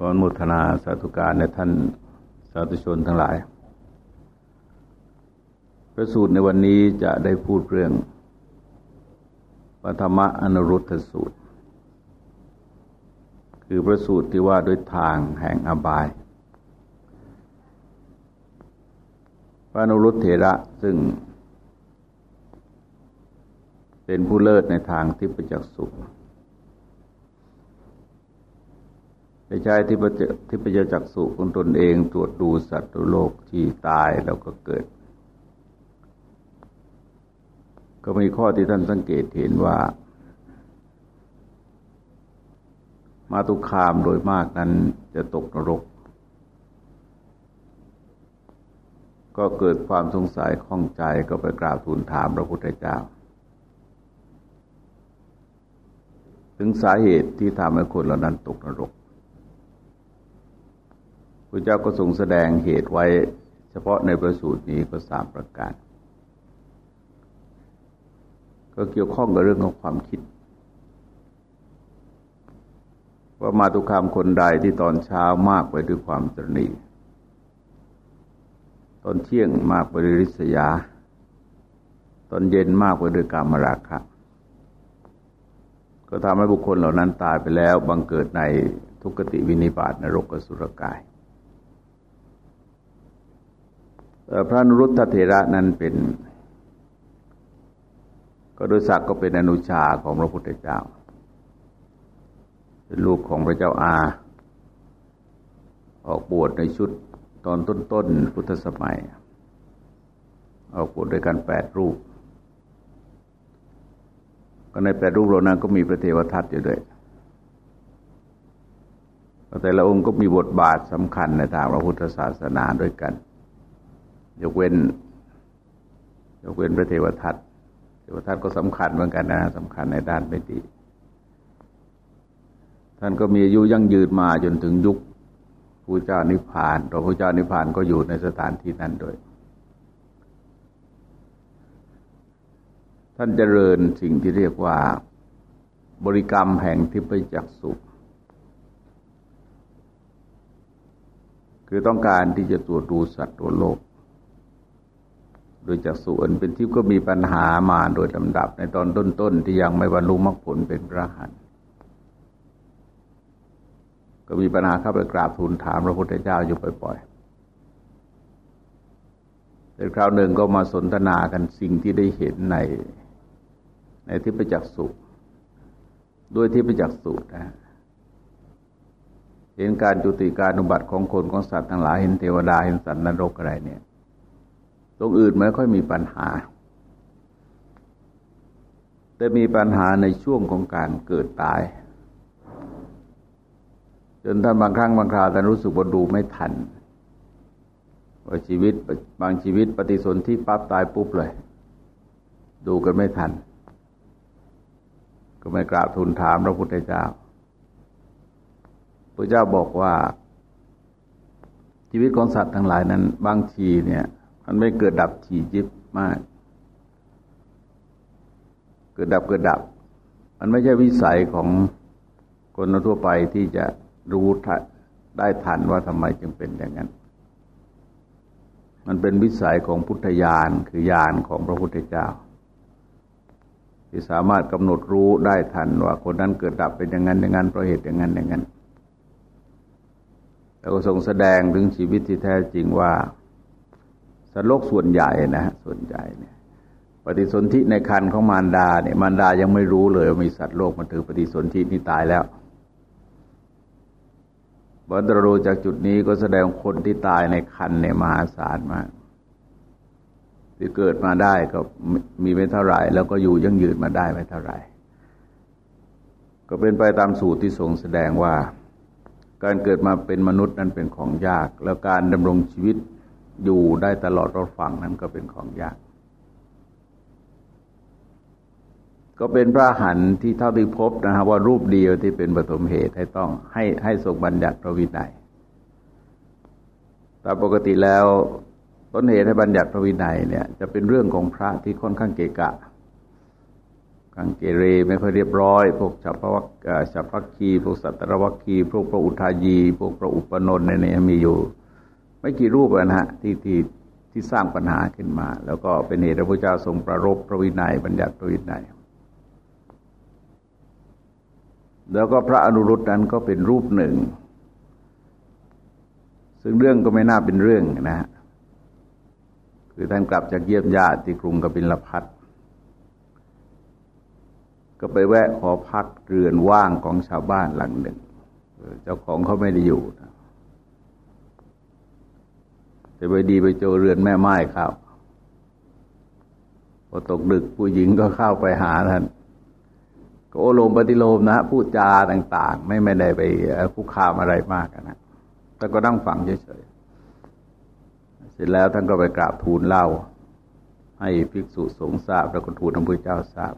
ก่อนมุทนาสาธุการในท่านสาธุชนทั้งหลาย พระสูตรในวันนี้จะได้พูดเรื่องปฐมะอนุรุทธสูตร คือพระสูตรที่ว่าด้วยทางแห่งอบาย พระอนุรุทธเถระซึ่งเป็นผู้เลิศในทางทิพจักสุข ไปใช้ที่ประที่ประจักษุของตนเองตรวจดูสัตว์โลกที่ตายแล้วก็เกิด ก็มีข้อที่ท่านสังเกตเห็นว่า มาตุคามโดยมากนั้นจะตกนรก ก็เกิดความสงสัยข้องใจก็ไปกราบทูลถามพระพุทธเจ้าถึงสาเหตุที่ทำให้คนเหล่านั้นตกนรก ระเจ้าก็ทรงแสดงเหตุไว้ เฉพาะในประสูตรนี้ก็สามประการ ก็เกี่ยวข้องกับเรื่องของความคิด ว่ามาตุคามคนใดที่ตอนเช้ามากไปด้วยความตรณีตอนเที่ยงมากไปด้วยริษยา ตอนเย็นมากไปด้วยกามราคะก็ทำให้บุคคลเหล่านั้นตายไปแล้ว บังเกิดในทุกติวินิบาตนรกสุรกาย พระนรุตเถระนั้นเป็น ก็โดยศักดิ์ก็เป็นอนุชาของพระพุทธเจ้า เป็นลูกของพระเจ้าอา ออกบวชในชุดตอนต้นๆพุทธสมัย ออกบวชด้วยกันแปดรูป ก็ในแปดรูปเหล่านั้นก็มีพระเทวทัตอยู่ด้วยแต่ละองค์ก็มีบทบาทสำคัญในทางพระพุทธศาสนาด้วยกัน ยกเว้น ยกเว้นพระเทวทัตเทวทัตก็สำคัญเหมือนกันนะสำคัญในด้านไม่ดีท่านก็มีอายุยั่งยืนมาจนถึงยุคพระเจ้านิพพานตัวพระเจ้านิพพานก็อยู่ในสถานที่นั้นด้วย ท่านเจริญสิ่งที่เรียกว่า บริกรรมแห่งทิพยจักสุคือต้องการที่จะตรวจดูสัตว์ตัวโลก โดยจากสุอันเป็นทิพย์ก็มีปัญหามาโดยลำดับในตอนต้นๆที่ยังไม่บรรลุมรรคผลเป็นพระหันก็มีปัญหาเข้าไปกราบทูลถามพระพุทธเจ้าอยู่บ่อยๆแต่คราวหนึ่งก็มาสนทนากันสิ่งที่ได้เห็นในในทิพจักสุด้วยทิพจักสุนะ เห็นการจุติการอุบัติของคนของสัตว์ทั้งหลาย เห็นเทวดา เห็นสัตว์นรกอะไรเนี่ย ตรงอื่นไม่ค่อยมีปัญหา แต่มีปัญหาในช่วงของการเกิดตาย จนท่านบางครั้งบางคราวท่านรู้สึกว่าดูไม่ทันว่าชีวิตบางชีวิตปฏิสนธิปั๊บตายปุ๊บเลย ดูกันไม่ทัน ก็ไม่กราบทูลถามพระพุทธเจ้าพระเจ้าบอกว่า ชีวิตของสัตว์ทั้งหลายนั้น บางทีเนี่ย มันไม่เกิดดับถี่ยิบมาก เกิดดับเกิดดับ มันไม่ใช่วิสัยของคนทั่วไปที่จะรู้ได้ทันว่าทำไมจึงเป็นอย่างนั้น มันเป็นวิสัยของพุทธญาณคือญาณของพระพุทธเจ้า ที่สามารถกำหนดรู้ได้ทันว่าคนนั้นเกิดดับเป็นอย่างนั้นอย่างนั้นเพราะเหตุอย่างนั้นอย่างนั้นแล้วก็ทรงแสดงถึงชีวิตที่แท้จริงว่า สัตว์โลกส่วนใหญ่นะฮะส่วนใหญ่เนี่ยปฏิสนธิในคันของมารดาเนี่ยมารดายังไม่รู้เลยว่ามีสัตว์โลกมาถือปฏิสนธินี่ตายแล้วบัตรรูจากจุดนี้ก็แสดงคนที่ตายในคันเนี่ยมหาศาลมากที่เกิดมาได้ก็มีไม่เท่าไหร่แล้วก็อยู่ยั่งยืนมาได้ไม่เท่าไหร่ก็เป็นไปตามสูตรที่ทรงแสดงว่า การเกิดมาเป็นมนุษย์นั้นเป็นของยาก แล้วการดำรงชีวิต อยู่ได้ตลอดรอดฟังนั้นก็เป็นของยาก ก็เป็นพระหันที่เท่าที่พบนะครับว่ารูปเดียวที่เป็นปฐมเหตุให้ต้องให้ให้ทรงบัญญัติพระวินัยตามปกติแล้วต้นเหตุให้บัญญัติพระวินัยเนี่ยจะเป็นเรื่องของพระที่ค่อนข้างเกะกะกังเกเรไม่ค่อยเรียบร้อย พวกฉัพพวักฉัพพักคี พวกสัตรวัคคี พวกพระอุทายี พวกพระอุปนนท์เนี่ยมีอยู่ ไม่กี่รูปนะฮะที่ที่ที่สร้างปัญหาขึ้นมา แล้วก็เป็นเหตุพระพุทธเจ้าทรงประรบพระวินัยบัญญัติพระวินัยแล้วก็พระอนุรุตนั้นก็เป็นรูปหนึ่ง ซึ่งเรื่องก็ไม่น่าเป็นเรื่องนะฮะคือท่านกลับจากเยี่ยมญาติที่กรุงกบิลพัทก็ไปแวะขอพักเรือนว่างของชาวบ้านหลังหนึ่ง เจ้าของเขาไม่ได้อยู่นะ แต่ไปดีไปเจเรือนแม่ไม้เข้าพอตกดึกผู้หญิงก็เข้าไปหาท่านก็โอโลมปฏิโลมนะพูดจาต่าง ๆ ไม่ไม่ได้ไปคุกคามอะไรมากนะแต่ก็นั่งฟังเฉยๆ เสร็จแล้วท่านก็ไปกราบทูลเล่า ให้ภิกษุสงฆ์ทราบแล้วก็ทูลพระพุทธเจ้าทราบ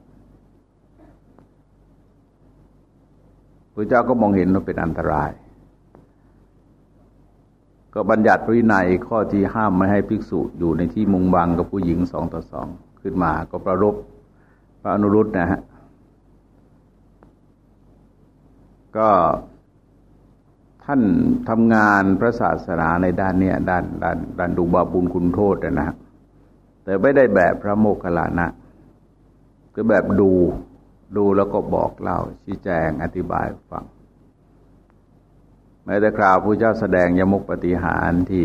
พระเจ้าก็มองเห็นว่าเป็นอันตราย ก็บัญญัติวินัยข้อที่ห้ามไม่ให้ภิกษุอยู่ในที่มุงบังกับผู้หญิงสองต่อสองขึ้นมาก็ประรบพระอนุรุตนะฮะก็ท่านทำงานพระศาสนาในด้านเนี้ยด้านด้านด้านดูบาบุญคุณโทษนะแต่ไม่ได้แบบพระโมคคัลลานะก็แบบดูดูแล้วก็บอกเล่าชี้แจงอธิบายฟัง แม้แต่คราวพระเจ้าแสดงยมุกปฏิหารที่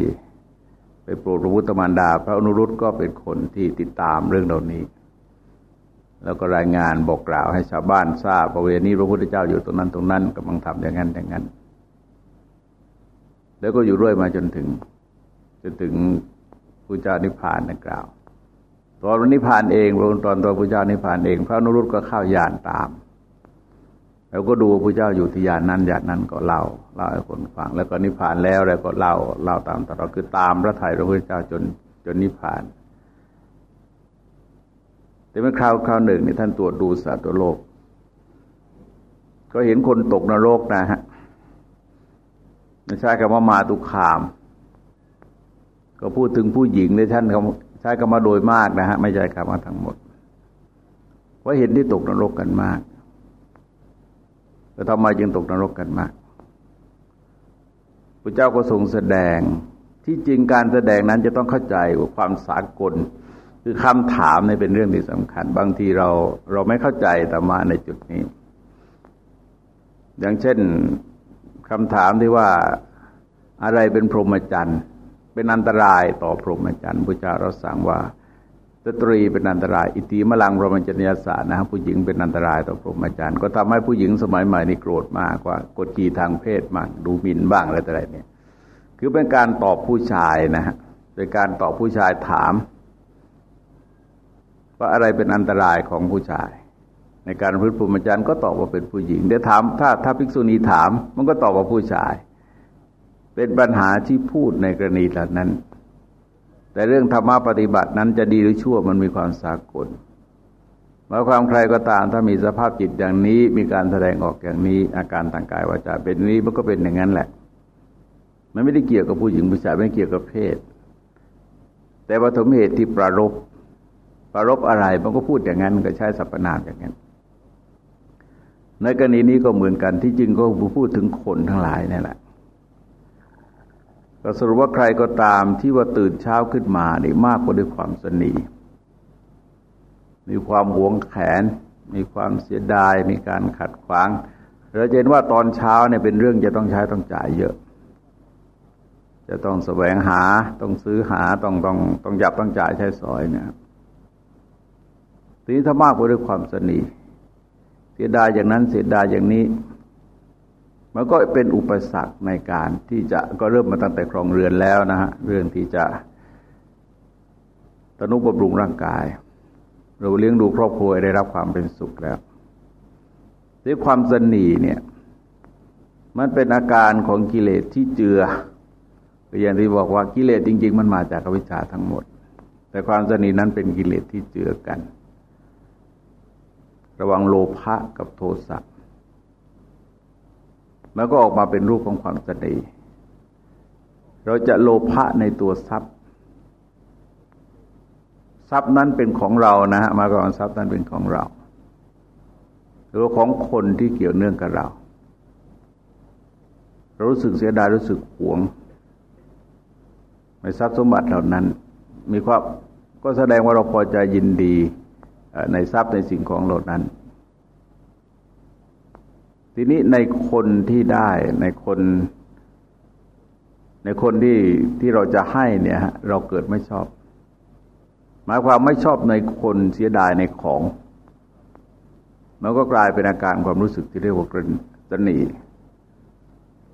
ไปโปรดพระพุทธมารดา พระอนุรุตก็เป็นคนที่ติดตามเรื่องเหล่านี้ แล้วก็รายงานบอกกล่าวให้ชาวบ้านทราบประเวณีพระพุทธเจ้าอยู่ตรงนั้นตรงนั้นกำลังทำอย่างนั้นอย่างนั้น แล้วก็อยู่ด้วยมาจนถึง จนถึงพระเจ้านิพพานนักล่าว ตอนนิพพานเองตอนตอนพระเจ้านิพพานเอง พระนุรุตก็เข้ายานตาม แล้วก็ดูพระเจ้าอยู่ที่ยานนั้นยานนั้นก็เล่าเล่าให้คนฟัง แล้วก็นิพพานแล้วแล้วก็เล่าเล่าตามตลอดคือตามพระไถ่พระพุทธเจ้าจนจนนิพพาน แต่เมื่อคราวคราวหนึ่งนี่ท่านตรวจดูสัตว์โลก ก็เห็นคนตกนรกนะฮะไม่ใช่คำว่ามาตุคาม ก็พูดถึงผู้หญิงในท่านใช้คำว่าโดยมากนะฮะไม่ใช่คำว่าทั้งหมดว่าเห็นที่ตกนรกกันมาก แล้วทำไมจึงตกนรกกันมากพระเจ้าก็ทรงแสดงที่จริงการแสดงนั้นจะต้องเข้าใจว่าความสากล คือคำถามในเป็นเรื่องที่สำคัญ บางทีเราเราไม่เข้าใจธรรมะในจุดนี้ อย่างเช่นคำถามที่ว่าอะไรเป็นพรหมจรรย์ เป็นอันตรายต่อพรหมจรรย์พระเจ้าเราสั่งว่า สตรีเป็นอันตราย อิติมลังพรหมจรรยศาสตร์นะผู้หญิงเป็นอันตรายต่อพรหมจรรย์ก็ทำให้ผู้หญิงสมัยใหม่นี่โกรธมากว่ากดขี่ทางเพศมากดูหมิ่นบ้างอะไรต่ออะไรเนี่ย คือเป็นการตอบผู้ชายนะฮะเป็นการตอบผู้ชายถามว่าอะไรเป็นอันตรายของผู้ชาย ในการพึ่งพรหมจรรย์ก็ตอบว่าเป็นผู้หญิงเดี๋ยวถามถ้าถ้าภิกษุณีถาม มันก็ตอบว่าผู้ชาย เป็นปัญหาที่พูดในกรณีเหล่านั้น แต่เรื่องธรรมะปฏิบัตินั้นจะดีหรือชั่วมันมีความสากลเมื่อความใครก็ตามถ้ามีสภาพจิตอย่างนี้ มีการแสดงออกอย่างนี้ อาการทางกายวาจาเป็นนี้มันก็เป็นอย่างนั้นแหละ มันไม่ได้เกี่ยวกับผู้หญิงผู้ชายไม่เกี่ยวกับเพศ แต่ปฐมเหตุที่ประรบปรบอะไรมันก็พูดอย่างนั้นก็ใช้สรรพนามอย่างนั้นในกรณีนี้ก็เหมือนกันที่จริงก็พูดถึงคนทั้งหลายนี่แหละ ก็สรุปว่าใครก็ตามที่ว่าตื่นเช้าขึ้นมานี่มากกว่าด้วยความสนีมีความหวงแขน มีความเสียดาย มีการขัดขวางเราเห็นว่าตอนเช้าเนี่ยเป็นเรื่องจะต้องใช้ต้องจ่ายเยอะ จะต้องแสวงหาต้องซื้อหาต้องต้องต้องยับต้องจ่ายใช้สอยเนี่ยทีนี้ถ้ามากไปด้วยความสนีเสียดายอย่างนั้นเสียดายอย่างนี้ มันก็เป็นอุปสรรคในการที่จะก็เริ่มมาตั้งแต่ครองเรือนแล้วนะฮะเรื่องที่จะตนุบำรุงร่างกาย เราเลี้ยงดูครอบครัวได้รับความเป็นสุขแล้วด้วยความสนีเนี่ย มันเป็นอาการของกิเลสที่เจืออย่างที่บอกว่ากิเลสจริง ๆ มันมาจากอวิชชาทั้งหมด แต่ความสนีนั้นเป็นกิเลสที่เจือกัน ระวังโลภะกับโทสะ มันก็ออกมาเป็นรูปของความเสนีเราจะโลภะในตัวทรัพย์ ทรัพย์นั้นเป็นของเรานะฮะมาก่อนทรัพย์นั้นเป็นของเรา หรือของคนที่เกี่ยวเนื่องกับเรา เรารู้สึกเสียดายรู้สึกหวงในทรัพย์สมบัติเหล่านั้น มีความก็แสดงว่าเราพอใจยินดีในทรัพย์ในสิ่งของเหล่านั้น ทีนี้ในคนที่ได้ในคน ในคนที่ที่เราจะให้เนี่ยเราเกิดไม่ชอบ หมายความไม่ชอบในคนเสียดายในของ มันก็กลายเป็นอาการความรู้สึกที่เรียกว่ากรตนี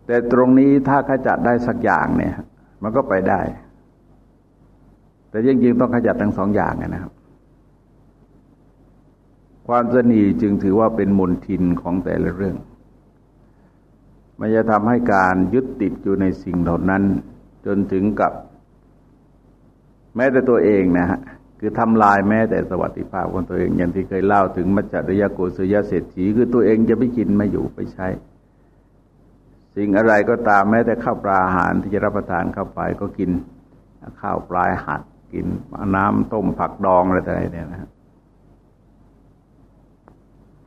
แต่ตรงนี้ถ้าขจัดได้สักอย่างเนี่ย มันก็ไปได้ แต่จริงๆต้องขจัดทั้งสองอย่างนะครับความสนีจึงถือว่าเป็นมนทินของแต่ละเรื่อง มันจะทำให้การยึดติดอยู่ในสิ่งเหล่านั้น จนถึงกับ แม้แต่ตัวเองนะฮะคือทำลายแม้แต่สวัสดิภาพของตัวเอง อย่างที่เคยเล่าถึงมัจจริยโกศยเศรษฐีคือตัวเองจะไม่กินไม่อยู่ไปใช้ สิ่งอะไรก็ตามแม้แต่ข้าวปลาอาหารที่จะรับประทานเข้าไปก็กินข้าวปลายหัดกินน้ำต้มผักดองอะไรต่างๆเนี่ยนะ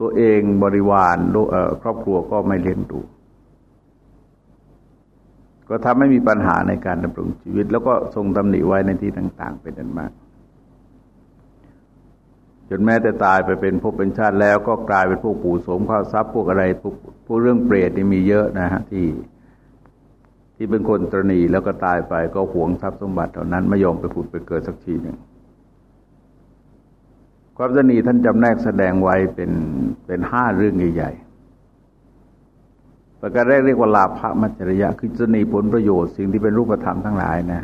ตัวเองบริวารครอบครัวก็ไม่เลี้ยงดู ก็ทำให้มีปัญหาในการดำรงชีวิต แล้วก็ทรงตำหนิไว้ในที่ต่าง ๆ เป็นอันมาก จนแม้แต่ตายไปเป็นภพเป็นชาติแล้ว ก็กลายเป็นพวกปู่สมข้าวทรัพย์พวกอะไรพวกพวกเรื่องเปรตนี่มีเยอะนะฮะที่ ที่เป็นคนตรณีแล้วก็ตายไปก็หวงทรัพย์สมบัติเท่านั้นไม่ยอมไปผุดไปเกิดสักทีหนึ่งความตรณีท่านจำแนกแสดงไว้เป็นเป็นห้าเรื่องใหญ่ๆ ประการแรกเรียกว่าลาภมัจจริยะคือตรณีผลประโยชน์สิ่งที่เป็นรูปธรรมทั้งหลายนะ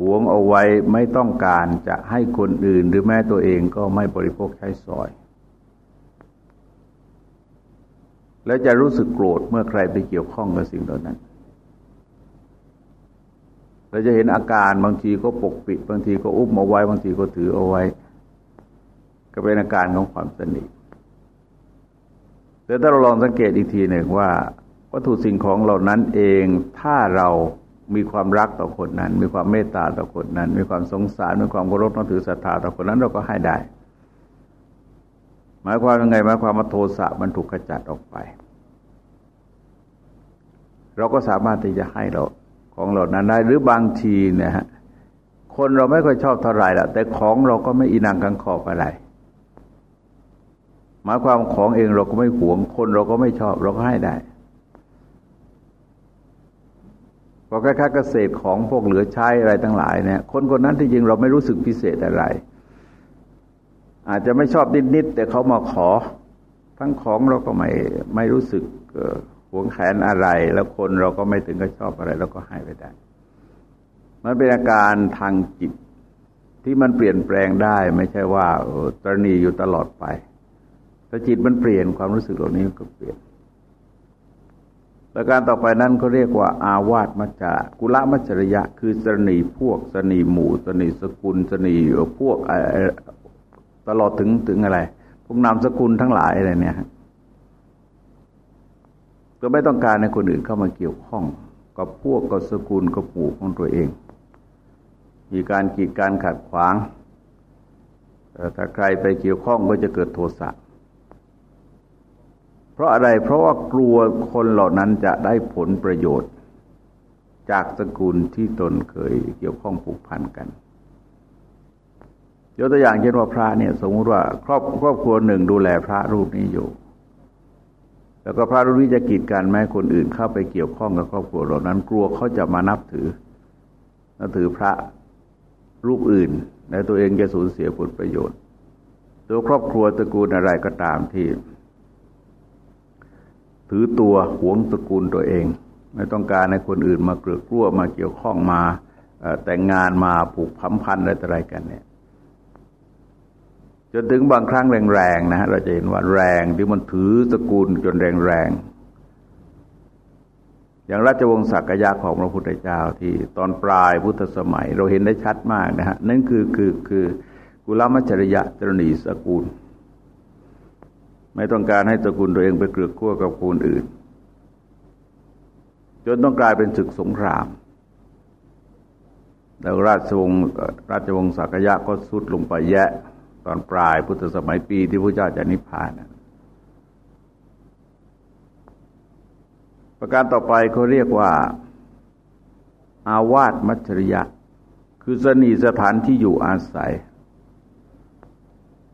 หวงเอาไว้ไม่ต้องการจะให้คนอื่นหรือแม้ตัวเองก็ไม่บริโภคใช้สอย แล้วจะรู้สึกโกรธเมื่อใครไปเกี่ยวข้องกับสิ่งเหล่านั้น เราจะเห็นอาการบางทีก็ปกปิด บางทีก็อุ้มเอาไว้ บางทีก็ถือเอาไว้ ก็เป็นอาการของความสนิท แต่ถ้าเราลองสังเกตอีกทีหนึ่งว่า วัตถุสิ่งของเหล่านั้นเองถ้าเรามีความรักต่อคนนั้น มีความเมตตาต่อคนนั้น มีความสงสารมีความเคารพนับถือศรัทธาต่อคนนั้นเราก็ให้ได้ หมายความยังไงหมายความว่าโทสะมันถูกขจัดออกไป เราก็สามารถที่จะให้เราของเรานั้นได้หรือบางทีเนี่ยฮะคนเราไม่ค่อยชอบเท่าไหร่ละแต่ของเราก็ไม่อินังกังขอบอะไร หมายความของเองเราก็ไม่หวง คนเราก็ไม่ชอบ เราก็ให้ได้ก็คล้ายๆเกษตรของพวกเหลือใช้อะไรทั้งหลายเนี่ยคนคนนั้นที่จริงเราไม่รู้สึกพิเศษอะไร อาจจะไม่ชอบนิดๆแต่เขามาขอ ทั้งของเราก็ไม่ไม่รู้สึกหวงแขนอะไร แล้วคนเราก็ไม่ถึงกับชอบอะไรเราก็ให้ไปได้ มันเป็นอาการทางจิตที่มันเปลี่ยนแปลงได้ ไม่ใช่ว่าตรณีอยู่ตลอดไป แต่จิตมันเปลี่ยนความรู้สึกเหล่านี้ก็เปลี่ยนประการต่อไปนั้นเขาเรียกว่า อาวาสมัจจากุละมัจจริยะ คือสนีพวกสนีหมู่สนีสกุลสนีพวกตลอดถึงถึงอะไร พวกนามสกุลทั้งหลายอะไรเนี่ยก็ไม่ต้องการให้คนอื่นเข้ามาเกี่ยวข้อง กับพวกกับสกุลกับหมู่ของตัวเอง มีการกีดการขัดขวางถ้าใครไปเกี่ยวข้องก็จะเกิดโทสะเพราะอะไรเพราะว่ากลัวคนเหล่านั้นจะได้ผลประโยชน์ จากสกุลที่ตนเคยเกี่ยวข้องผูกพันกันยกตัวอย่างเช่นว่าพระเนี่ยสมมติว่าครอบครอบครัวหนึ่งดูแลพระรูปนี้อยู่ แล้วก็พระรูปนี้จะกีดกันแม้คนอื่นเข้าไปเกี่ยวข้องกับครอบครัวเหล่านั้น กลัวเขาจะมานับถือนับถือพระรูปอื่น และตัวเองจะสูญเสียผลประโยชน์ ตัวครอบครัวตระกูลอะไรก็ตามที่ ถือตัวหวงตระกูลตัวเอง ไม่ต้องการให้คนอื่นมาเกลือกลั้วมาเกี่ยวข้องมาแต่งงานมาผูกพัมพันอะไรต่ออะไรกันเนี่ยจนถึงบางครั้งแรงๆนะฮะเราจะเห็นว่าแรงที่มันถือตระกูลจนแรงๆอย่างราชวงศ์ศักยะของพระพุทธเจ้าที่ตอนปลายพุทธสมัย เราเห็นได้ชัดมากนะฮะนั่นคือคือคือกุลมัจริยะจรณีสกุล ไม่ต้องการให้ตระกูลตัวเองไปเกลือกกั้วกับกูลอื่น จนต้องกลายเป็นศึกสงคราม แล้วราชวงศ์ราชวงศ์สักยะก็สุดลงไปแยะ ตอนปลายพุทธสมัยปีที่พระเจ้าจะนิพพานนะประการต่อไปเขาเรียกว่า อาวาสมัจริยะ คือสนีสถานที่อยู่อาศัย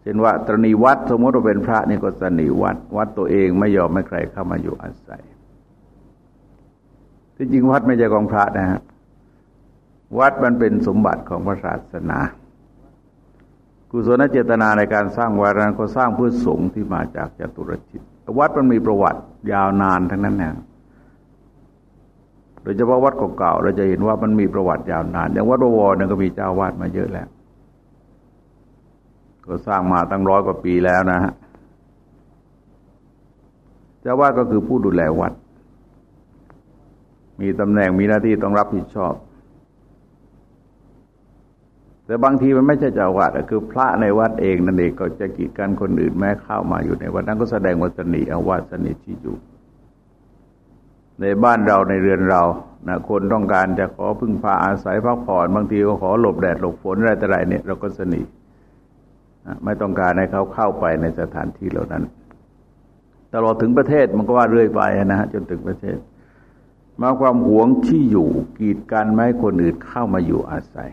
เช่นว่าตรณีวัดสมมติว่าเป็นพระนี่ก็สนีวัด วัดตัวเองไม่ยอมไม่ใครเข้ามาอยู่อาศัยที่จริงวัดไม่ใช่ของพระนะฮะวัดมันเป็นสมบัติของพระศาสนากุศลเจตนาในการสร้างวัดนั้นก็สร้างเพื่อสงฆ์ที่มาจากจตุรจิตวัดมันมีประวัติยาวนานทั้งนั้นเนี่ยโดยเฉพาะวัดเก่าๆเราจะเห็นว่ามันมีประวัติยาวนาน อย่างวัดบวรเนี่ยก็มีเจ้าวาดมาเยอะแล้ว ก็สร้างมาตั้งร้อยกว่าปีแล้วนะฮะเจ้าวาดก็คือผู้ดูแลวัด มีตำแหน่งมีหน้าที่ต้องรับผิดชอบ แต่บางทีมันไม่ใช่เจ้าวาดคือพระในวัดเองนั่นเองก็จะกีดกันคนอื่นแม้เข้ามาอยู่ในวัดนั้นก็แสดงวัตนีอาวาสนิที่อยู่ ในบ้านเราในเรือนเรานะคนต้องการจะขอพึ่งพาอาศัยพักผ่อน บางทีก็ขอหลบแดดหลบฝนอะไรแต่ไรเนี่ยเราก็สนิท ไม่ต้องการให้เขาเข้าไปในสถานที่เหล่านั้น ตลอดถึงประเทศมันก็ว่าเรื่อยไปนะฮะจนถึงประเทศ มาความหวงที่อยู่กีดกันไม่ให้คนอื่นเข้ามาอยู่อาศัย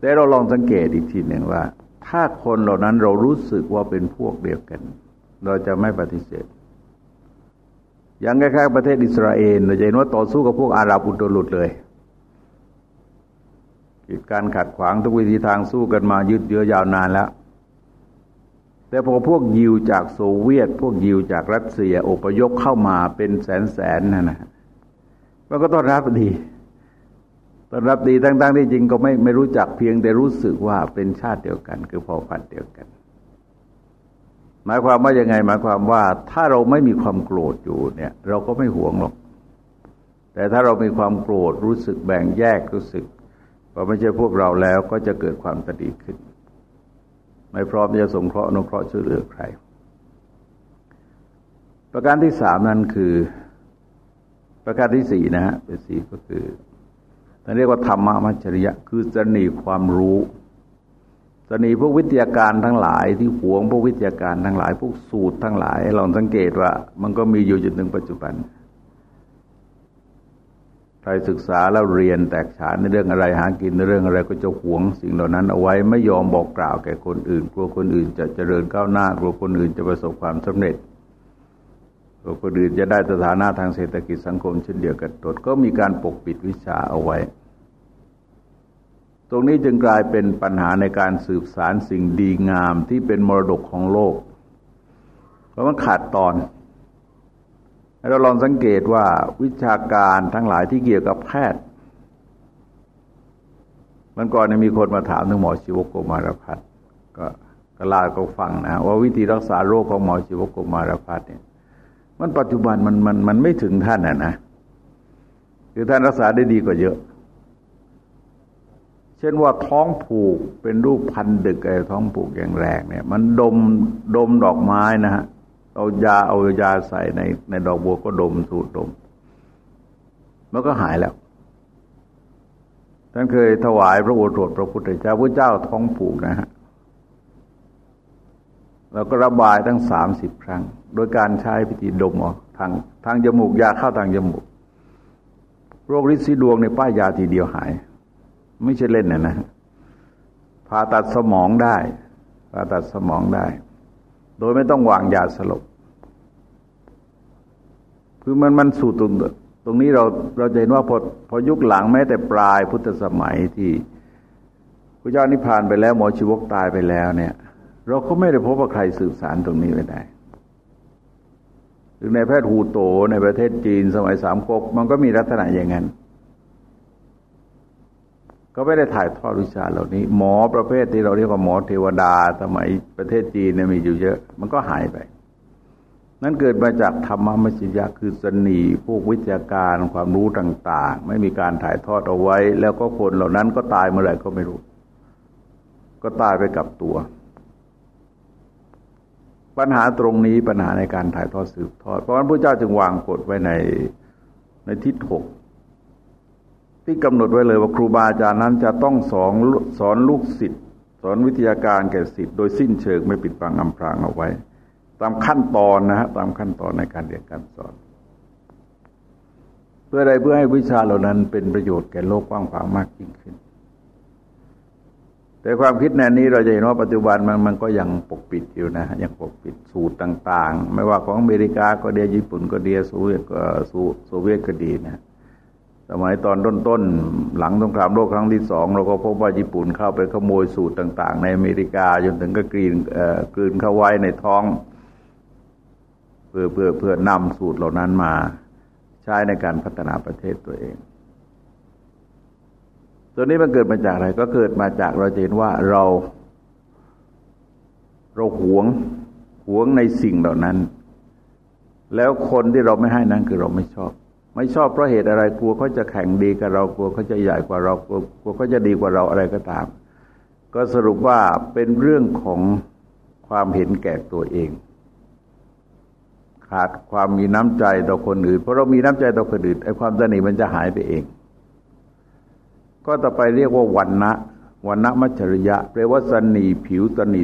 แต่เราลองสังเกตอีกทีหนึ่งว่า ถ้าคนเหล่านั้นเรารู้สึกว่าเป็นพวกเดียวกัน เราจะไม่ปฏิเสธ อย่างคล้ายๆประเทศอิสราเอลเราจะเห็นว่าต่อสู้กับพวกอาหรับอุตรุดเลย กิจการขัดขวางทุกวิธีทางสู้กันมายืดเยื้อยาวนานแล้ว แต่พอพวกยิวจากโซเวียต พวกยิวจากรัสเซียอพยพเข้ามาเป็นแสนๆนั่นนะมันก็ต้องรับดีต้อนรับดีตั้งๆที่จริงก็ไม่ไม่รู้จักเพียงแต่รู้สึกว่าเป็นชาติเดียวกัน คือพอพันเดียวกัน หมายความว่ายังไง หมายความว่าถ้าเราไม่มีความโกรธอยู่เนี่ย เราก็ไม่หวงหรอกแต่ถ้าเรามีความโกรธรู้สึกแบ่งแยกรู้สึก ว่าไม่ใช่พวกเราแล้วก็จะเกิดความตดีขึ้น ไม่พร้อมจะสงเคราะห์นุเคราะห์ช่วยเหลือใคร ประการที่สามนั้นคือ ประการที่สี่นะฮะเป็นสี่ก็คือท่าเรียกว่าธรรมะมัจฉริยะ คือสนีความรู้สนีพวกวิทยาการทั้งหลาย ที่หวงพวกวิทยาการทั้งหลาย พวกสูตรทั้งหลายลองสังเกตว่า มันก็มีอยู่จนถึงปัจจุบัน ครศึกษาแล้วเรียนแตกฉานในเรื่องอะไรหากินในเรื่องอะไรก็จะหวงสิ่งเหล่านั้น เอาไว้ไม่ยอมบอกกล่าวแก่คนอื่น กลัวคนอื่นจะเจริญก้าวหน้ากลัวคนอื่นจะประสบความสำเร็จกลัวคนอื่นจะได้สถานะทางเศรษฐกิจสังคมเช่นเดียวกันตดก็มีการปกปิดวิชาเอาไว้ ตรงนี้จึงกลายเป็นปัญหาในการสืบสารสิ่งดีงามที่เป็นมรดกของโลก เพราะมันขาดตอน เราลองสังเกตว่าวิชาการทั้งหลายที่เกี่ยวกับแพทย์ มันก่อนมีคนมาถามถึงหมอชีวกโกมารพัฒน์ก็กลาก็ฟังนะ ว่าวิธีรักษาโรคของหมอชีวกโกมารพัฒน์เนี่ย มันปัจจุบันมันมันมันไม่ถึงท่านนะนะคือท่านรักษาได้ดีกว่าเยอะ เช่นว่าท้องผูกเป็นรูปพันดึกไอ้ท้องผูกอย่างแรงเนี่ย มันดมดมดอกไม้นะฮะ เอายาเอายาใส่ในในดอกบัวก็ดมสูดดม มันก็หายแล้ว ท่านเคยถวายพระโอษฐ์พระพุทธเจ้าพระเจ้าท้องผูกนะฮะเราก็ระบายตั้งสามสิบครั้ง โดยการใช้พิธีดมออกทางทางจมูกยาเข้าทางจมูก โรคริดสีดวงในป้ายยาทีเดียวหาย ไม่ใช่เล่นนะนะผ่าตัดสมองได้ผ่าตัดสมองได้ โดยไม่ต้องวางยาสลบ คือมันมันสู่ตรงตรงนี้เราเราจะเห็นว่าพอพอยุคหลังแม้แต่ปลายพุทธสมัยที่พระเจ้านิพพานไปแล้ว หมอชีวกตายไปแล้วเนี่ย เราก็ไม่ได้พบว่าใครสืบสารตรงนี้ไว้ได้หรือในแพทย์หูโตในประเทศจีนสมัยสามก๊กมันก็มีลักษณะอย่างนั้น ก็ไม่ได้ถ่ายทอดวิชาเหล่านี้ หมอประเภทที่เราเรียกว่าหมอเทวดาสมัยประเทศจีนเนี่ยมีอยู่เยอะ มันก็หายไป นั่นเกิดมาจากธรรมมัจยะคือสนีพวกวิทยาการความรู้ต่าง ๆ ไม่มีการถ่ายทอดเอาไว้ แล้วก็คนเหล่านั้นก็ตายเมื่อไหร่ก็ไม่รู้ ก็ตายไปกับตัว ปัญหาตรงนี้ปัญหาในการถ่ายทอดสืบทอด เพราะฉะนั้นพระเจ้าจึงวางกฎไว้ในในทิศหก ที่กำหนดไว้เลยว่าครูบาอาจารย์นั้นจะต้องสอนสอนลูกศิษย์สอนวิทยาการแก่สิทธิ์โดยสิ้นเชิงไม่ปิดบังอำพรางเอาไว้ ตามขั้นตอนนะฮะตามขั้นตอนในการเรียนการสอน เพื่อใดเพื่อให้วิชาเหล่านั้นเป็นประโยชน์แก่โลกกว้างขวางมากยิ่งขึ้น แต่ความคิดแนวนี้เราจะเห็นว่าปัจจุบันมันมันก็ยังปกปิดอยู่นะยังปกปิดสูตรต่าง ๆ ไม่ว่าของอเมริกาก็ดีญี่ปุ่นก็ดีโซเวียตก็โซเวียตก็ดีนะ สมัยตอนต้นๆ หลังสงครามโลกครั้งที่สองเราก็พบว่าญี่ปุ่นเข้าไปขโมยสูตรต่าง ๆ ในอเมริกาจนถึงก็กลืนกลืนเข้าไว้ในท้อง เพื่อเพื่อเพื่อนำสูตรเหล่านั้นมาใช้ในการพัฒนาประเทศตัวเองตัวนี้มันเกิดมาจากอะไรก็เกิดมาจากเราเห็นว่าเรา เราหวงหวงในสิ่งเหล่านั้น แล้วคนที่เราไม่ให้นั้นคือเราไม่ชอบ ไม่ชอบเพราะเหตุอะไรกลัวเขาจะแข่งดีกับเรากลัวเขาจะใหญ่กว่าเรากลัวกลัวเขาจะดีกว่าเราอะไรก็ตาม ก็สรุปว่าเป็นเรื่องของความเห็นแก่ตัวเอง ขาดความมีน้ำใจต่อคนอื่น เพราะเรามีน้ำใจต่อคนอื่นไอ้ความสนิทมันจะหายไปเอง ก็ต่อไปเรียกว่าวันนะวันนะมัจฉริยะแปลว่าสนีผิวสนี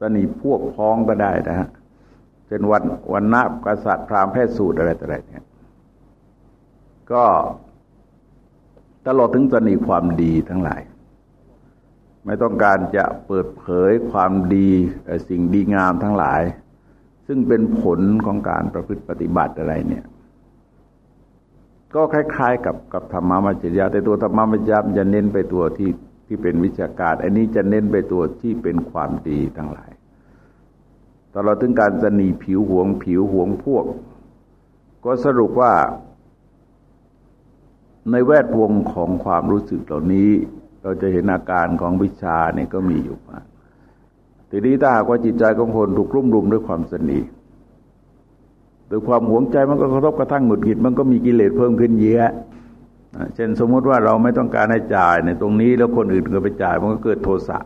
สนีพวกพ้องก็ได้นะฮะเป็นวันวันนะกษัตริย์พราหมณ์แพทย์สูตรอะไรต่ออะไรเนี่ย ก็ตลอดถึงสนิความดีทั้งหลาย ไม่ต้องการจะเปิดเผยความดีสิ่งดีงามทั้งหลาย ซึ่งเป็นผลของการประพฤติปฏิบัติอะไรเนี่ย ก็คล้าย ๆ กับกับธรรมะมัจจิยาแต่ตัวธรรมะมัจจิยาจะเน้นไปตัวที่ที่เป็นวิชาการ อันนี้จะเน้นไปตัวที่เป็นความดีทั้งหลายตลอดถึงการสนีผิวหวงผิวหวงพวก ก็สรุปว่า ในแวดวงของความรู้สึกเหล่านี้ เราจะเห็นอาการของวิชาเนี่ยก็มีอยู่มาทีนี้ถ้าหากว่าจิตใจของคนถูกรุ่มรุมด้วยความสนิทโดยความหวงใจมันก็กระทบกระทั่งหงุดหงิดมันก็มีกิเลสเพิ่มขึ้นเยอะเช่นสมมติว่าเราไม่ต้องการให้จ่ายในตรงนี้แล้วคนอื่นก็ไปจ่าย มันก็เกิดโทสะ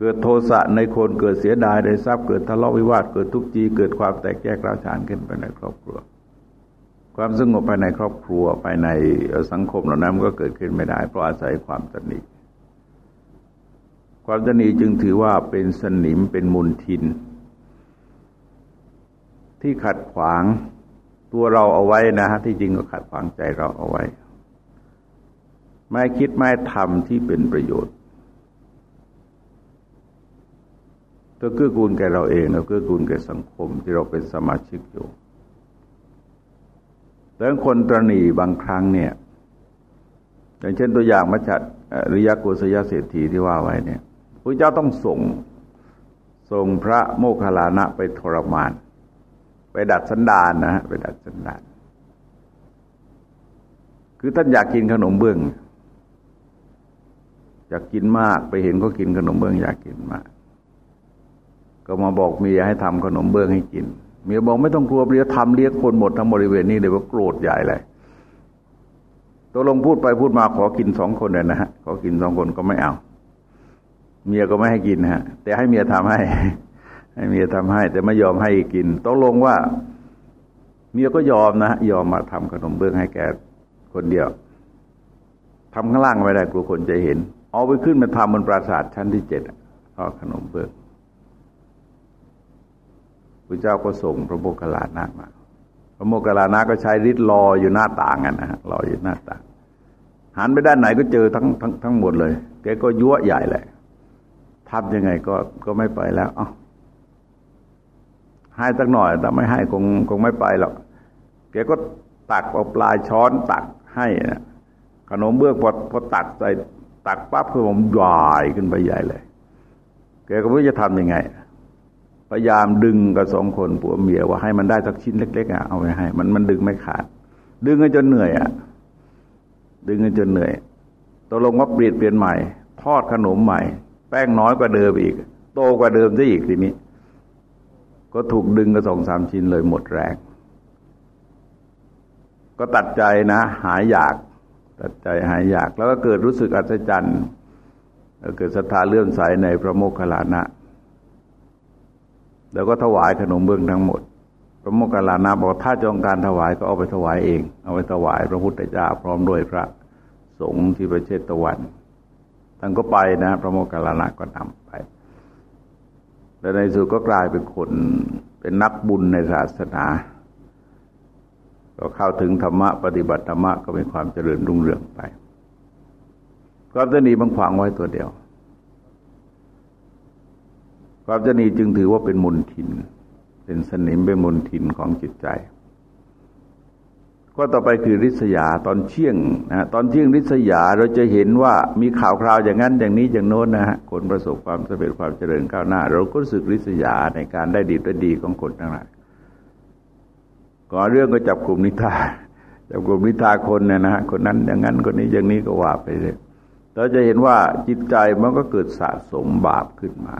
เกิดโทสะในคนเกิดเสียดายในทรัพย์เกิดทะเลาะวิวาทเกิดทุกข์จีเกิดความแตกแยกร้าวฉานขึ้นไปในครอบครัว ความสงบภายในครอบครัวภายในสังคมเหล่านั้นก็เกิดขึ้นไม่ได้ เพราะอาศัยความสนิทความสนิทจึงถือว่าเป็นสนิมเป็นมุลทิน ที่ขัดขวางตัวเราเอาไว้นะฮะที่จริงก็ขัดขวางใจเราเอาไว้ ไม่คิดไม่ทำที่เป็นประโยชน์ก็เกื้อกูลแก่เราเองแล้วเกื้อกูลแก่สังคมที่เราเป็นสมาชิกอยู่ แล้วคนตรณีบางครั้งเนี่ย อย่างเช่นตัวอย่างมาจัดริยกุศยเศรษฐีที่ว่าไว้เนี่ยพระเจ้าต้องส่งส่งพระโมคคัลลานะไปทรมาน ไปดัดสันดานนะฮะไปดัดสันดาน คือท่านอยากกินขนมเบื้อง อยากกินมากไปเห็นเขากินขนมเบื้องอยากกินมาก ก็มาบอกเมียให้ทำขนมเบื้องให้กิน เมียบอกไม่ต้องกลัวเรียทำเลี้ยงคนหมดทั้งบริเวณนี้เลยว่าโกรธใหญ่เลยตัวลงพูดไปพูดมาขอกินสองคนเลยนะฮะขอกินสองคนก็ไม่เอา เมียก็ไม่ให้กินฮะ แต่ให้เมียทำให้ ให้เมียทำให้ แต่ไม่ยอมให้กินต้องลงว่า เมียก็ยอมนะยอมมาทำขนมเบื้องให้แกคนเดียวทำข้างล่างไม่ได้กลัวคนจะเห็น เอาไปขึ้นมาทำบนปราสาทชั้นที่เจ็ดทอดขนมเบื้อง พระเจ้าก็ส่งพระโมคคัลลานะมา พระโมคคัลลานะก็ใช้ฤทธิ์รออยู่หน้าต่างกันนะฮะรออยู่หน้าต่าง หันไปด้านไหนก็เจอทั้งทั้งทั้งหมดเลยแกก็ยั่วใหญ่เลยทำยังไงก็ก็ไม่ไปแล้วอ๋อให้สักหน่อยแต่ไม่ให้คงคงไม่ไปหรอกแกก็ตักเอาปลายช้อนตักให้นะขนมเบื้องพอพอตักใส่ตักปั๊บคือผมใหญ่ขึ้นไปใหญ่เลยแกก็ไม่รู้จะทำยังไง พยายามดึงกับสองคนผัวเมียว่าให้มันได้สักชิ้นเล็กๆอะเอาไปให้ มันมันดึงไม่ขาด ดึงกันจนเหนื่อยอะดึงกันจนเหนื่อยตกลงว่าเปลี่ยนเปลี่ยนใหม่ ทอดขนมใหม่ แป้งน้อยกว่าเดิมอีก โตกว่าเดิมซะอีกทีนี้ ก็ถูกดึงกันสองสามชิ้นเลยหมดแรงก็ตัดใจนะ หายอยาก ตัดใจหายอยาก แล้วก็เกิดรู้สึกอัศจรรย์เกิดศรัทธาเลื่อมใสในพระโมคคัลลานะ แล้วก็ถวายขนมเบื้องทั้งหมด พระโมคคัลลานะบอกถ้าจองการถวายก็เอาไปถวายเอง เอาไปถวายพระพุทธเจ้าพร้อมด้วยพระสงฆ์ที่ประเทศตะวันท่านก็ไปนะ พระโมคคัลลานะก็นำไปแต่ในสุดก็กลายเป็นคนเป็นนักบุญในศาสนา ก็เข้าถึงธรรมะปฏิบัติธรรมะก็มีความเจริญรุ่งเรืองไปความตนีบังขวางไว้ตัวเดียว ความตนีจึงถือว่าเป็นมลทิน เป็นสนิมเป็นมลทินของจิตใจ ก็ต่อไปคือริษยาตอนเชี่ยงนะตอนเชี่ยงริษยาเราจะเห็นว่ามีข่าวคราวอย่างนั้นอย่างนี้อย่างโน้นนะฮะคนประสบความสำเร็จความเจริญก้าวหน้า เราก็รู้สึกริษยาในการได้ดีได้ดีของคนทั้งหลายก่อเรื่องก็จับกลุ่มนิทาจับกลุ่มนิทาคนเนี่ยนะฮะคนนั้นอย่างนั้นคนนี้อย่างนี้ก็ว่าไปเลยเราจะเห็นว่าจิตใจมันก็เกิดสะสมบาปขึ้นมา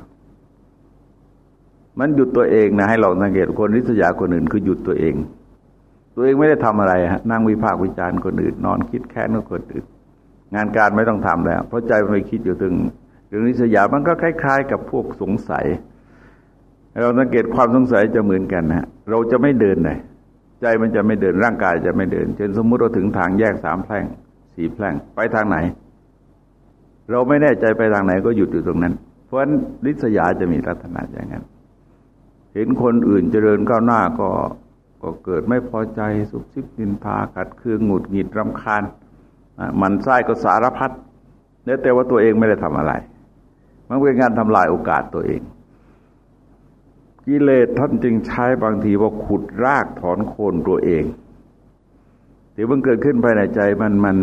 มันหยุดตัวเองนะให้เราสังเกตคนริษยาคนอื่นคือหยุดตัวเอง ตัวเองไม่ได้ทำอะไรฮะนั่งวิพากษ์วิจารณ์คนอื่น นอนคิดแค้นคนอื่น งานการไม่ต้องทำแล้ว เพราะใจมันไปคิดอยู่ถึงเรื่องนิสยามันก็คล้าย ๆ กับพวกสงสัย เราสังเกตความสงสัยจะเหมือนกันนะเราจะไม่เดินเลยใจมันจะไม่เดินร่างกายจะไม่เดินเช่นสมมุติเราถึงทางแยกสามแพร่งสี่แพร่งไปทางไหน เราไม่แน่ใจไปทางไหนก็หยุดอยู่ตรงนั้น เพราะฉะนั้นลิษยาจะมีลักษณะอย่างนั้น เห็นคนอื่นเจริญก้าวหน้าก็ก็เกิดไม่พอใจสุบซิบนินทาขัดเคืองหงุดหงิดรำคาญมันไส้ก็สารพัดเนี่ยแต่ว่าตัวเองไม่ได้ทำอะไร มันเป็นการทำลายโอกาสตัวเอง กิเลสท่านจึงใช้บางทีว่าขุดรากถอนโคนตัวเองที่มันเกิดขึ้นภายในใจมันมัน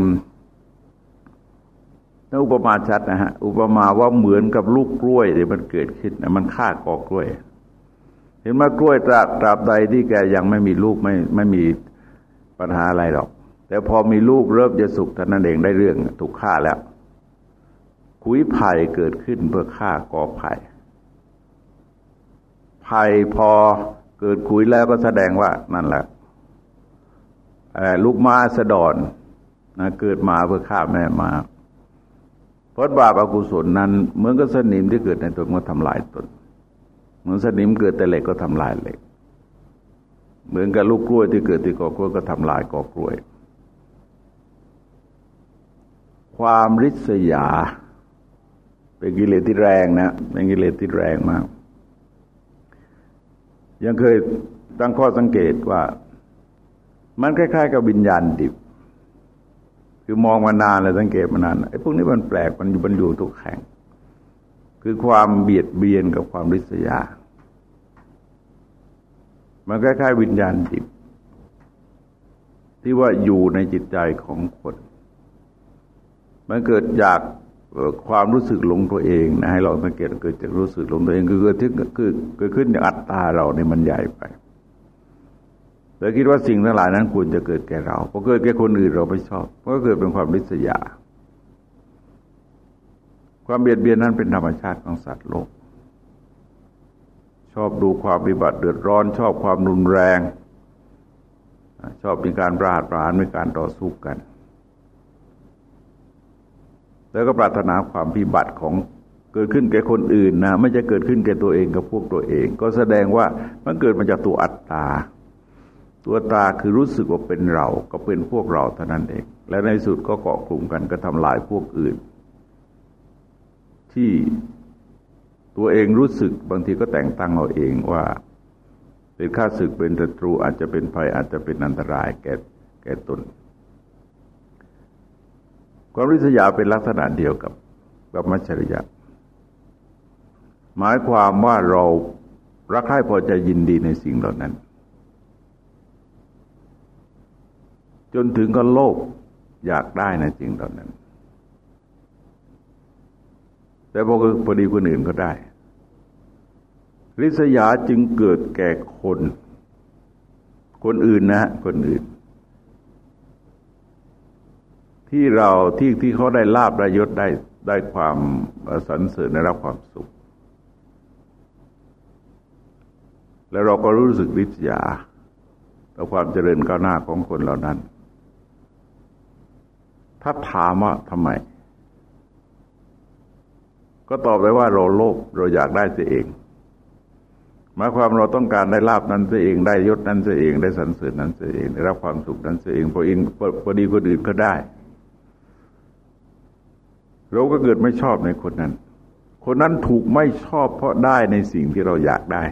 นอุปมาชัดนะฮะ อุปมาว่าเหมือนกับลูกกล้วยที่มันเกิดขึ้นมันฆ่ากอกล้วย เห็นว่ากล้วยตราบตราบใดที่แกยังไม่มีลูกไม่ไม่มีปัญหาอะไรหรอก แต่พอมีลูกเริ่มจะสุกท่านนั้นเองได้เรื่องถูกฆ่าแล้ว คุยไผ่เกิดขึ้นเพื่อฆ่ากอไผ่ไผ่พอเกิดคุยแล้วก็แสดงว่านั่นแหละลูกม้าสะดอนนะเกิดมาเพื่อฆ่าแม่มาเพราะบาปอกุศลนั้นเหมือนกับสนิมที่เกิดในตัวมันทำลายตน เหมือนสนิมเกิดแต่เหล็กก็ทำลายเหล็ก เหมือนกับลูกกล้วยที่เกิดที่กอกล้วยก็ทำลายกอกล้วย ความริษยา เป็นกิเลสที่แรงนะเป็นกิเลสที่แรงมาก ยังเคยตั้งข้อสังเกตว่า มันคล้าย ๆ กับวิญญาณดิบ คือมองมานานเลยสังเกตมานานไอ้พวกนี้มันแปลกมันอยู่บรรอยู่ทุกแห่ง คือความเบียดเบียนกับความริษยา มันคล้ายๆวิญญาณจิตที่ว่าอยู่ในจิตใจของคน มันเกิดจากความรู้สึกหลงตัวเองนะให้เราสังเกตเกิดจากรู้สึกหลงตัวเอง คือเกิดขึ้นคือเกิดขึ้นจากอัตตาเราเนี่ยมันใหญ่ไปแต่คิดว่าสิ่งทั้งหลายนั้นควรจะเกิดแก่เราพอเกิดแก่คนอื่นเราไม่ชอบเพราะเกิดเป็นความริษยา ความเบียดเบียนนั้นเป็นธรรมชาติของสัตว์โลก ชอบดูความปฏิบัติเดือดร้อน ชอบความรุนแรง ชอบมีการประหาดประหานมีการต่อสู้กัน แล้วก็ปรารถนาความพิบัติของเกิดขึ้นแก่คนอื่นนะไม่จะเกิดขึ้นแก่ตัวเองกับพวกตัวเอง ก็แสดงว่ามันเกิดมาจากตัวอัตตา ตัวตาคือรู้สึกว่าเป็นเราก็เป็นพวกเราเท่านั้นเอง และในสุดก็เกาะกลุ่มกันก็ทำลายพวกอื่น ที่ตัวเองรู้สึกบางทีก็แต่งตั้งเอาเองว่า เป็นข้าศึกเป็นศัตรูอาจจะเป็นภัยอาจจะเป็นอันตรายแก่แก่ตน ความริษยาเป็นลักษณะเดียวกับกับมัจฉริยะ หมายความว่าเรารักใคร่พอใจยินดีในสิ่งเหล่านั้น จนถึงก็โลภอยากได้ในสิ่งเหล่านั้น แต่พอพอดีคนอื่นก็ได้ริษยาจึงเกิดแก่คน คนอื่นนะ คนอื่น ที่เราที่ที่เขาได้ลาบได้ยศได้ได้ความสรรเสริญได้รับความสุข แล้วเราก็รู้สึกริษยาต่อความเจริญก้าวหน้าของคนเหล่านั้น ถ้าถามว่าทำไม ก็ตอบไปว่าเราโลภเราอยากได้เสียเอง หมายความเราต้องการได้ลาบนั้นเสียเอง ได้ยศนั้นเสียเอง ได้สรรเสริญนั้นเสียเอง ได้รับความสุขนั้นเสียเองพออินพอดีคนอื่นก็ได้ เราก็เกิดไม่ชอบในคนนั้น คนนั้นถูกไม่ชอบเพราะได้ในสิ่งที่เราอยากได้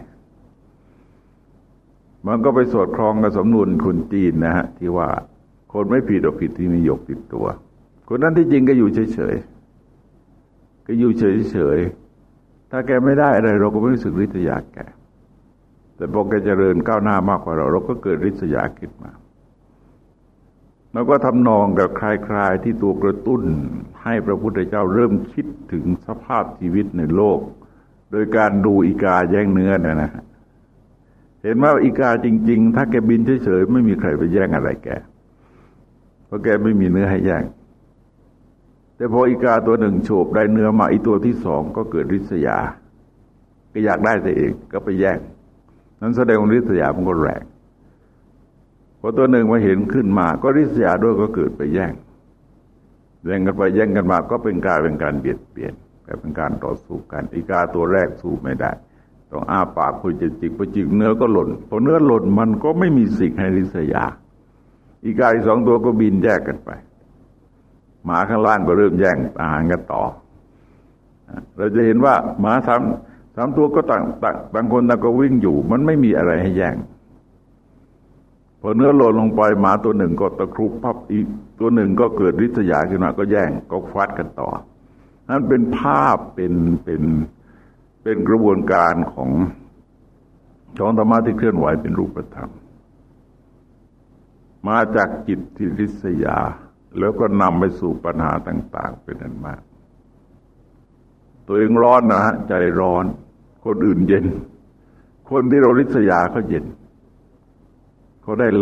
มันก็ไปสวดครองกับสำนวนคนจีนนะฮะที่ว่าคนไม่ผิดอผิดที่มีหยกติดตัว คนนั้นที่จริงก็อยู่เฉยๆ ก็อยู่เฉยๆ ถ้าแกไม่ได้อะไร เราก็ไม่รู้สึกริษยาแก แต่พอแกเจริญก้าวหน้ามากกว่าเรา เราก็เกิดริษยาขึ้นมาแล้วก็ทำนองกับคลายๆที่ตัวกระตุ้นให้พระพุทธเจ้าเริ่มคิดถึงสภาพชีวิตในโลก โดยการดูอีกาแย่งเนื้อนะนะเห็นว่าอีกาจริง ๆ ถ้าแกบินเฉยๆไม่มีใครไปแย่งอะไรแกเพราะแกไม่มีเนื้อให้แย่ง แต่พออีกาตัวหนึ่งโฉบได้เนื้อมาอีตัวที่สองก็เกิดริษยา ก็อยากได้แต่เองก็ไปแย่งนั้นแสดงว่าริษยามันก็แรงพอตัวหนึ่งมาเห็นขึ้นมา ก็ริษยาด้วยก็เกิดไปแย่งแย่งกันไปแย่งกันมาก็เป็นการเป็นการเบียดเบียนเป็นการต่อสู้กันอีกาตัวแรกสู้ไม่ได้ ต้องอ้าปากคุยจะจิกพอจิกเนื้อก็หล่นพอเนื้อหล่นมันก็ไม่มีสิ่งให้ริษยา อีกาอีกสองตัวก็บินแยกกันไป หมาข้างล่างก็เริ่มแย่งอาหารกันต่อ เราจะเห็นว่าหมาสามสามตัวก็ต่างต่างบางคนต่างก็วิ่งอยู่ มันไม่มีอะไรให้แย่งพอเนื้อหล่นลงไปหมาตัวหนึ่งก็ตะครุบพับอีกตัวหนึ่งก็เกิดริษยาขึ้นมาก็แย่งก็ฟัดกันต่อ นั่นเป็นภาพเป็นเป็นเป็นกระบวนการของของธรรมะที่เคลื่อนไหวเป็นรูปธรรม มาจากจิตที่ริษยา แล้วก็นำไปสู่ปัญหาต่าง ๆ เป็นอันมาก ตัวเองร้อนนะฮะใจร้อน คนอื่นเย็น คนที่เราลิษยาเขาเย็นเขาได้